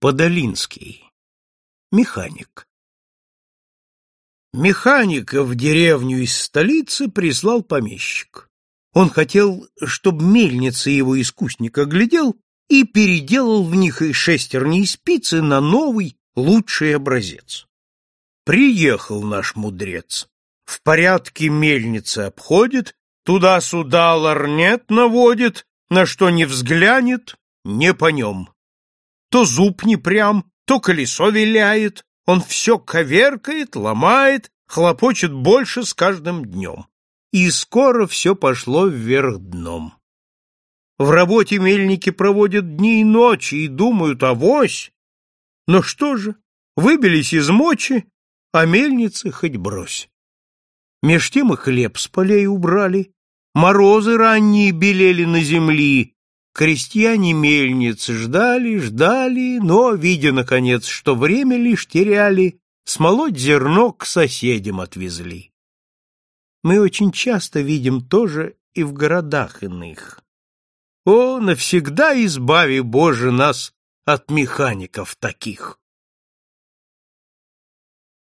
Подолинский. Механик. Механика в деревню из столицы прислал помещик. Он хотел, чтобы мельницы его искусника глядел и переделал в них и шестерни и спицы на новый, лучший образец. Приехал наш мудрец. В порядке мельницы обходит, туда-сюда лорнет наводит, на что не взглянет, не по нем то зуб не прям, то колесо виляет, он все коверкает, ломает, хлопочет больше с каждым днем. И скоро все пошло вверх дном. В работе мельники проводят дни и ночи и думают о вось. Но что же, выбились из мочи, а мельницы хоть брось. Меж тем и хлеб с полей убрали, морозы ранние белели на земли, Крестьяне мельницы ждали, ждали, но, видя, наконец, что время лишь теряли, смолоть зерно к соседям отвезли. Мы очень часто видим тоже и в городах иных. О, навсегда избави, Боже, нас от механиков таких!